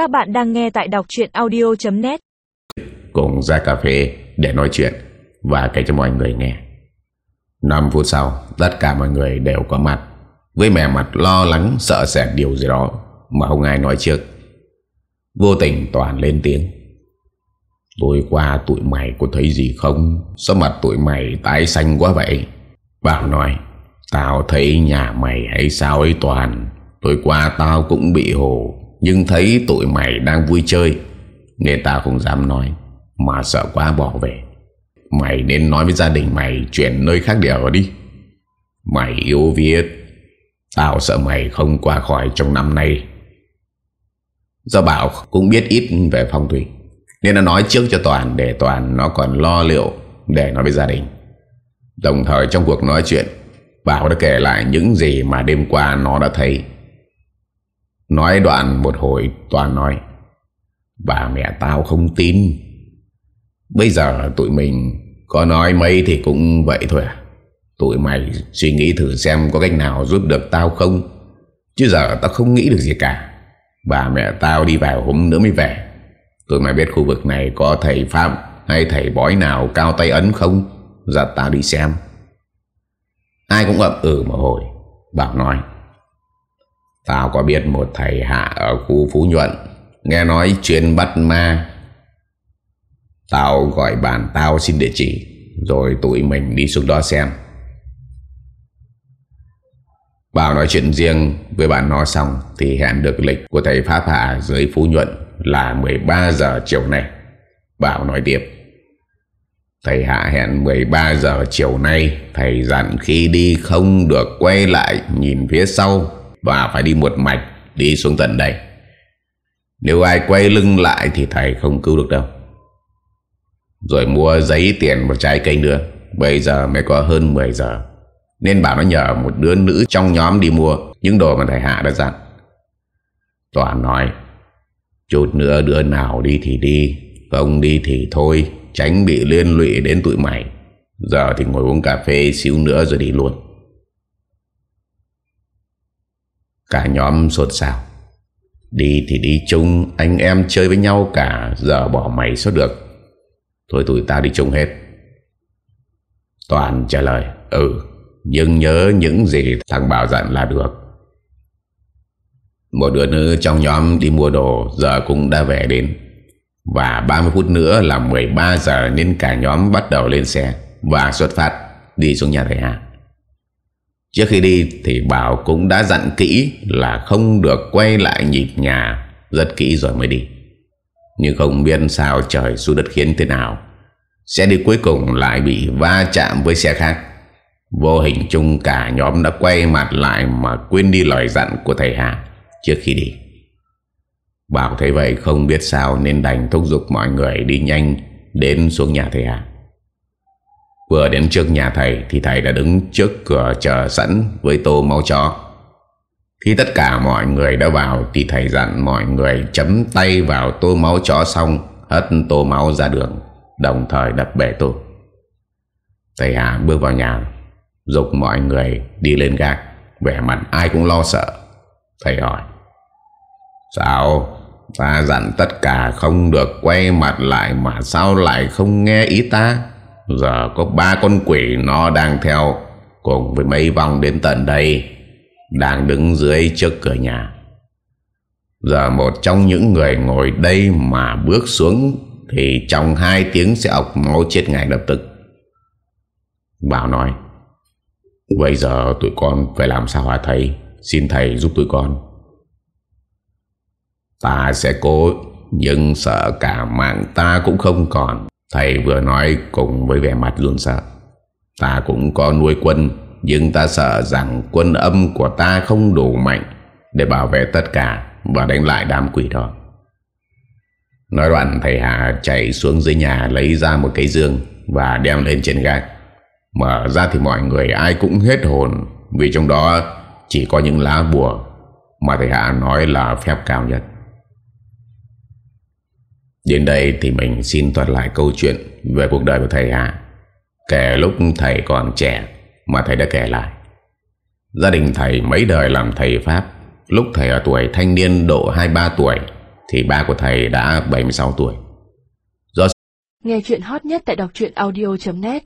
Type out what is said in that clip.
Các bạn đang nghe tại đọc chuyện audio.net Cùng ra cà phê để nói chuyện Và kể cho mọi người nghe. 5 phút sau, Tất cả mọi người đều có mặt. Với mẹ mặt lo lắng, sợ sệt điều gì đó Mà không ai nói trước. Vô tình toàn lên tiếng. Tôi qua tụi mày có thấy gì không? Sao mặt tụi mày tái xanh quá vậy? Bảo nói, Tao thấy nhà mày hay sao ấy Toàn. Tôi qua tao cũng bị hồ. Nhưng thấy tụi mày đang vui chơi, Nên tao không dám nói, Mà sợ quá bỏ về. Mày nên nói với gia đình mày Chuyển nơi khác để ở đi. Mày yêu viết, Tao sợ mày không qua khỏi trong năm nay. Do Bảo cũng biết ít về phong thủy, Nên nó nói trước cho Toàn Để Toàn nó còn lo liệu Để nói với gia đình. Đồng thời trong cuộc nói chuyện, Bảo đã kể lại những gì mà đêm qua nó đã thấy. Nói đoạn một hồi Toàn nói, Bà mẹ tao không tin. Bây giờ tụi mình Có nói mấy thì cũng vậy thôi à. Tụi mày suy nghĩ thử xem Có cách nào giúp được tao không. Chứ giờ tao không nghĩ được gì cả. Bà mẹ tao đi vào hôm nữa mới về. Tụi mày biết khu vực này Có thầy Pháp hay thầy bói nào Cao tay ấn không? Giờ tao đi xem. Ai cũng ậm ừ một hồi, Bảo nói Tao có biết một thầy hạ ở khu Phú Nhuận, Nghe nói chuyên bắt ma. Tao gọi bạn tao xin địa chỉ, Rồi tụi mình đi xuống đó xem. Bảo nói chuyện riêng, với bạn nó xong Thì hẹn được lịch của thầy Pháp Hạ dưới Phú Nhuận Là 13 giờ chiều nay. Bảo nói tiếp. Thầy Hạ hẹn 13 giờ chiều nay, Thầy dặn khi đi không được quay lại, nhìn phía sau. Và phải đi một mạch đi xuống tận đây. Nếu ai quay lưng lại thì thầy không cứu được đâu. Rồi mua giấy tiền một trái cây nữa. Bây giờ mới có hơn 10 giờ. Nên bảo nó nhờ một đứa nữ trong nhóm đi mua Những đồ mà thầy Hạ đã dặn. Toàn nói, Chút nữa đứa nào đi thì đi, Không đi thì thôi, Tránh bị liên lụy đến tụi mày. Giờ thì ngồi uống cà phê xíu nữa rồi đi luôn. Cả nhóm sột xào Đi thì đi chung, Anh em chơi với nhau cả Giờ bỏ mày sao được. Thôi tụi ta đi chung hết. Toàn trả lời Ừ Nhưng nhớ những gì thằng Bảo dặn là được. Một đứa nữ trong nhóm đi mua đồ, Giờ cũng đã về đến. Và 30 phút nữa là 13 giờ Nên cả nhóm bắt đầu lên xe Và xuất phát, đi xuống nhà thầy Hà. Trước khi đi Thì Bảo cũng đã dặn kỹ Là không được quay lại nhịp nhà, Rất kỹ rồi mới đi. Nhưng không biết sao trời xuống đất khiến thế nào. Xe đi cuối cùng lại bị va chạm với xe khác. Vô hình chung cả nhóm đã quay mặt lại Mà quên đi lời dặn của thầy Hà Trước khi đi. Bảo thấy vậy không biết sao nên đành thúc giục mọi người đi nhanh đến xuống nhà thầy Hà. Vừa đến trước nhà thầy thì thầy đã đứng trước cửa chờ sẵn với tô máu chó. Khi tất cả mọi người đã vào thì thầy dặn mọi người chấm tay vào tô máu chó xong hất tô máu ra đường, đồng thời đập bể tô. Thầy Hà bước vào nhà, dục mọi người đi lên gác, vẻ mặt ai cũng lo sợ. Thầy hỏi, Sao Ta dặn tất cả không được quay mặt lại Mà sao lại không nghe ý ta Giờ có ba con quỷ Nó đang theo Cùng với mấy vong đến tận đây, Đang đứng dưới trước cửa nhà. Giờ một trong những người ngồi đây Mà bước xuống Thì trong hai tiếng sẽ ọc máu chết ngay lập tức. Bảo nói, Bây giờ tụi con phải làm sao hả thầy? Xin thầy giúp tụi con. Ta sẽ cố, Nhưng sợ cả mạng ta cũng không còn. Thầy vừa nói cùng với vẻ mặt luôn sợ. Ta cũng có nuôi quân, Nhưng ta sợ rằng quân âm của ta không đủ mạnh Để bảo vệ tất cả Và đánh lại đám quỷ đó. Nói đoạn, thầy Hà chạy xuống dưới nhà Lấy ra một cây dương Và đem lên trên gác. Mở ra thì mọi người ai cũng hết hồn, Vì trong đó chỉ có những lá bùa Mà thầy Hà nói là phép cao nhất. Đến đây thì mình xin thuật lại câu chuyện về cuộc đời của thầy Hà. Kể lúc thầy còn trẻ mà thầy đã kể lại. Gia đình thầy mấy đời làm thầy Pháp. Lúc thầy ở tuổi thanh niên độ 23 tuổi Thì ba của thầy đã 76 tuổi Nghe chuyện hot nhất tại đọc audio.net